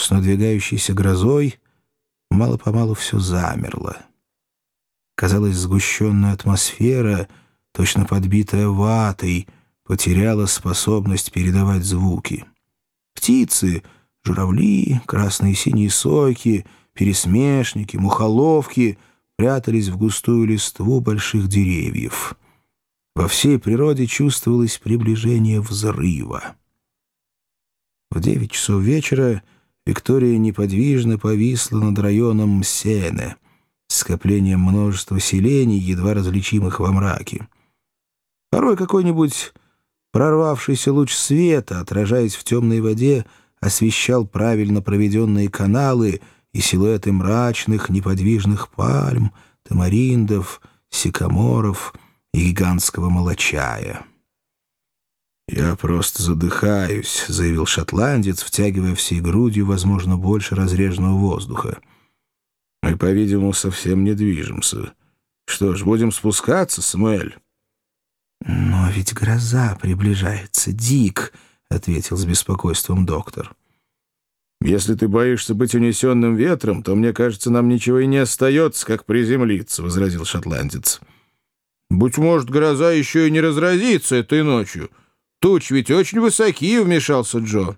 С надвигающейся грозой мало-помалу все замерло. Казалось, сгущенная атмосфера, точно подбитая ватой, потеряла способность передавать звуки. Птицы, журавли, красные и синие сойки, пересмешники, мухоловки прятались в густую листву больших деревьев. Во всей природе чувствовалось приближение взрыва. В девять часов вечера Виктория неподвижно повисла над районом Мсене, скоплением множества селений, едва различимых во мраке. Порой какой-нибудь прорвавшийся луч света, отражаясь в темной воде, освещал правильно проведенные каналы и силуэты мрачных неподвижных пальм, тамариндов, сикаморов и гигантского молочая. «Я просто задыхаюсь», — заявил шотландец, втягивая всей грудью, возможно, больше разреженного воздуха. «Мы, по-видимому, совсем не движемся. Что ж, будем спускаться, Самуэль?» «Но ведь гроза приближается, Дик», — ответил с беспокойством доктор. «Если ты боишься быть унесенным ветром, то, мне кажется, нам ничего и не остается, как приземлиться», — возразил шотландец. «Быть может, гроза еще и не разразится этой ночью». Туч ведь очень высокие, — вмешался Джо.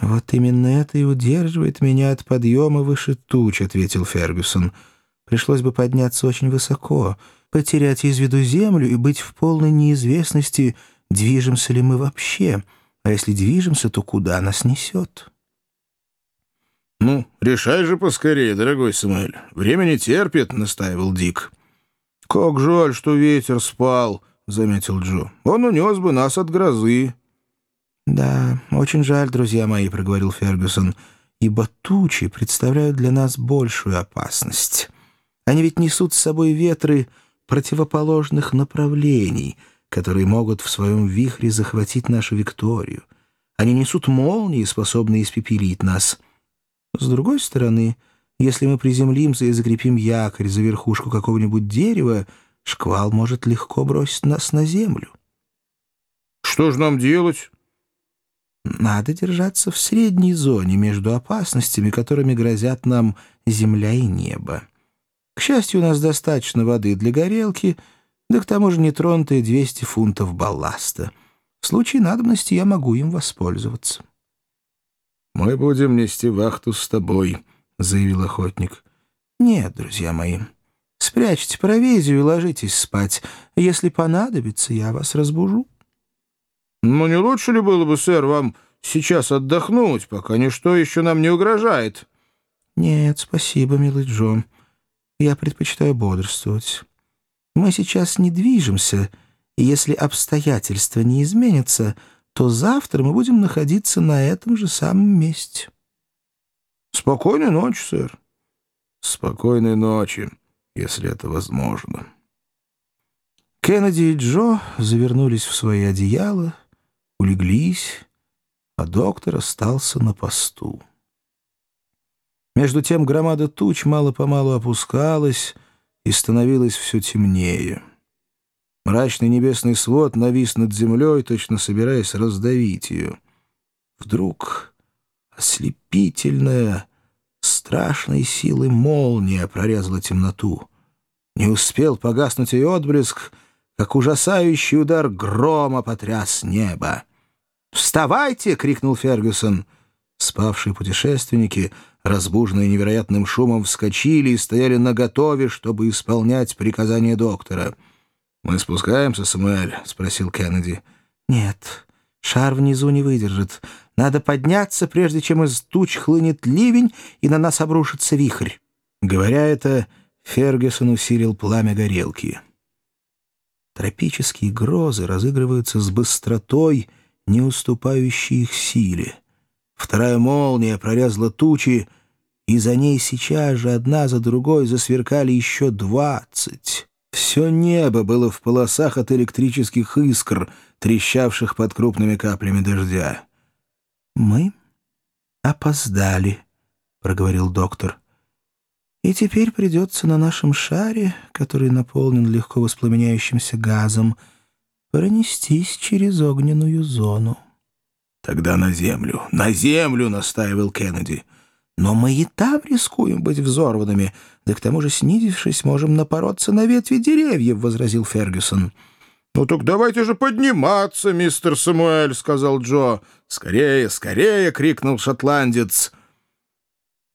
«Вот именно это и удерживает меня от подъема выше туч», — ответил Фергюсон. «Пришлось бы подняться очень высоко, потерять из виду землю и быть в полной неизвестности, движемся ли мы вообще, а если движемся, то куда нас несет?» «Ну, решай же поскорее, дорогой Самуэль. Время не терпит», — настаивал Дик. «Как жаль, что ветер спал», — заметил Джо. «Он унес бы нас от грозы». «Да, очень жаль, друзья мои», — проговорил Фергюсон, «ибо тучи представляют для нас большую опасность. Они ведь несут с собой ветры противоположных направлений, которые могут в своем вихре захватить нашу Викторию. Они несут молнии, способные испепелить нас. С другой стороны, если мы приземлимся и закрепим якорь за верхушку какого-нибудь дерева, шквал может легко бросить нас на землю. Что же нам делать? Надо держаться в средней зоне между опасностями, которыми грозят нам земля и небо. К счастью, у нас достаточно воды для горелки, да к тому же нетронутые 200 фунтов балласта. В случае надобности я могу им воспользоваться. «Мы будем нести вахту с тобой», — заявил охотник. «Нет, друзья мои». Спрячьте провизию и ложитесь спать. Если понадобится, я вас разбужу». «Ну, не лучше ли было бы, сэр, вам сейчас отдохнуть, пока ничто еще нам не угрожает?» «Нет, спасибо, милый Джон. Я предпочитаю бодрствовать. Мы сейчас не движемся, и если обстоятельства не изменятся, то завтра мы будем находиться на этом же самом месте». «Спокойной ночи, сэр». «Спокойной ночи», если это возможно. Кеннеди и Джо завернулись в свои одеяла, улеглись, а доктор остался на посту. Между тем громада туч мало-помалу опускалась и становилась все темнее. Мрачный небесный свод навис над землей, точно собираясь раздавить ее. Вдруг ослепительная, страшной силы молния прорезала темноту. Не успел погаснуть и отблеск, как ужасающий удар грома потряс небо. «Вставайте!» — крикнул Фергюсон. Спавшие путешественники, разбуженные невероятным шумом, вскочили и стояли наготове, чтобы исполнять приказания доктора. «Мы спускаемся, Самуэль?» — спросил Кеннеди. «Нет, шар внизу не выдержит. Надо подняться, прежде чем из туч хлынет ливень, и на нас обрушится вихрь». Говоря это, Фергюсон усилил пламя горелки. Тропические грозы разыгрываются с быстротой, не уступающей их силе. Вторая молния прорезала тучи, и за ней сейчас же одна за другой засверкали еще двадцать. Все небо было в полосах от электрических искр, трещавших под крупными каплями дождя. «Мы опоздали», — проговорил доктор. «И теперь придется на нашем шаре, который наполнен легко воспламеняющимся газом, пронестись через огненную зону. «Тогда на землю, на землю!» — настаивал Кеннеди. «Но мы и там рискуем быть взорванными, да к тому же, снизившись, можем напороться на ветви деревьев», — возразил Фергюсон. «Ну так давайте же подниматься, мистер Самуэль», — сказал Джо. «Скорее, скорее!» — крикнул шотландец.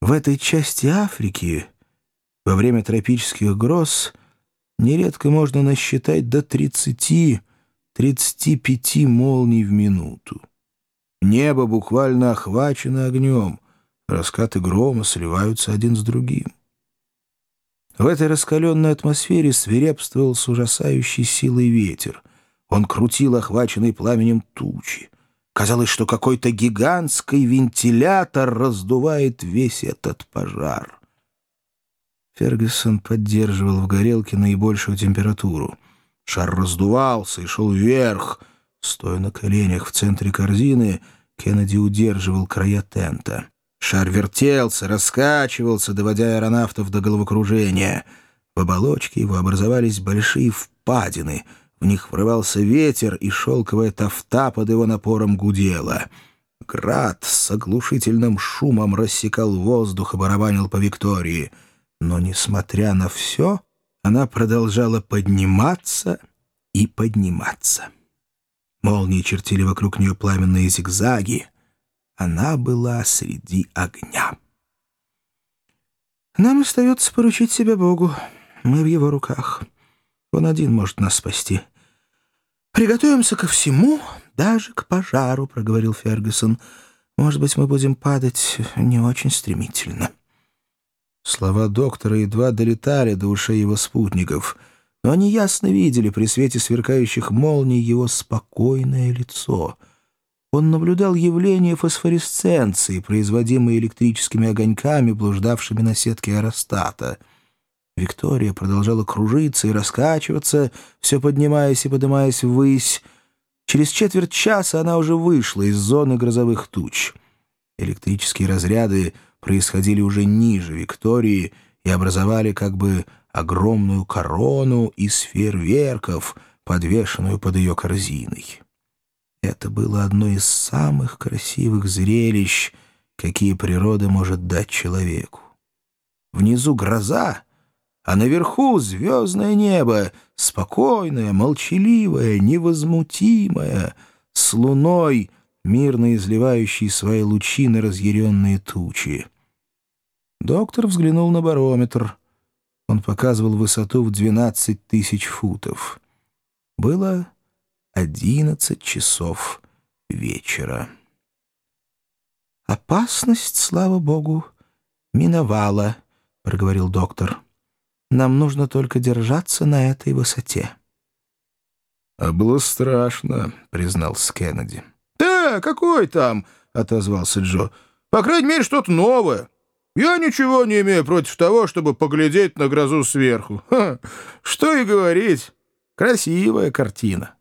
В этой части Африки во время тропических гроз нередко можно насчитать до 30-35 молний в минуту. Небо буквально охвачено огнем, раскаты грома сливаются один с другим. В этой раскаленной атмосфере свирепствовал с ужасающей силой ветер. Он крутил охваченный пламенем тучи. Казалось, что какой-то гигантский вентилятор раздувает весь этот пожар. Фергюсон поддерживал в горелке наибольшую температуру. Шар раздувался и шел вверх. Стоя на коленях в центре корзины, Кеннеди удерживал края тента. Шар вертелся, раскачивался, доводя аэронавтов до головокружения. В оболочке его образовались большие впадины. В них врывался ветер, и шелковая тофта под его напором гудела. Град с оглушительным шумом рассекал воздух и барабанил по Виктории — но, несмотря на все, она продолжала подниматься и подниматься. Молнии чертили вокруг нее пламенные зигзаги. Она была среди огня. Нам остается поручить себя Богу. Мы в его руках. Он один может нас спасти. «Приготовимся ко всему, даже к пожару», — проговорил Фергюсон. «Может быть, мы будем падать не очень стремительно». Слова доктора едва долетали до ушей его спутников, но они ясно видели при свете сверкающих молний его спокойное лицо. Он наблюдал явление фосфоресценции, производимой электрическими огоньками, блуждавшими на сетке аэростата. Виктория продолжала кружиться и раскачиваться, все поднимаясь и поднимаясь ввысь. Через четверть часа она уже вышла из зоны грозовых туч. Электрические разряды происходили уже ниже Виктории и образовали как бы огромную корону из фейерверков, подвешенную под ее корзиной. Это было одно из самых красивых зрелищ, какие природа может дать человеку. Внизу гроза, а наверху звездное небо, спокойное, молчаливое, невозмутимое, с луной, мирно изливающей свои лучи на разъяренные тучи. Доктор взглянул на барометр. Он показывал высоту в 12 тысяч футов. Было 11 часов вечера. «Опасность, слава богу, миновала», — проговорил доктор. «Нам нужно только держаться на этой высоте». «А было страшно», — признался Кеннеди. «Да, какой там?» — отозвался Джо. «По крайней мере, что-то новое». Я ничего не имею против того, чтобы поглядеть на грозу сверху. Ха, что и говорить, красивая картина.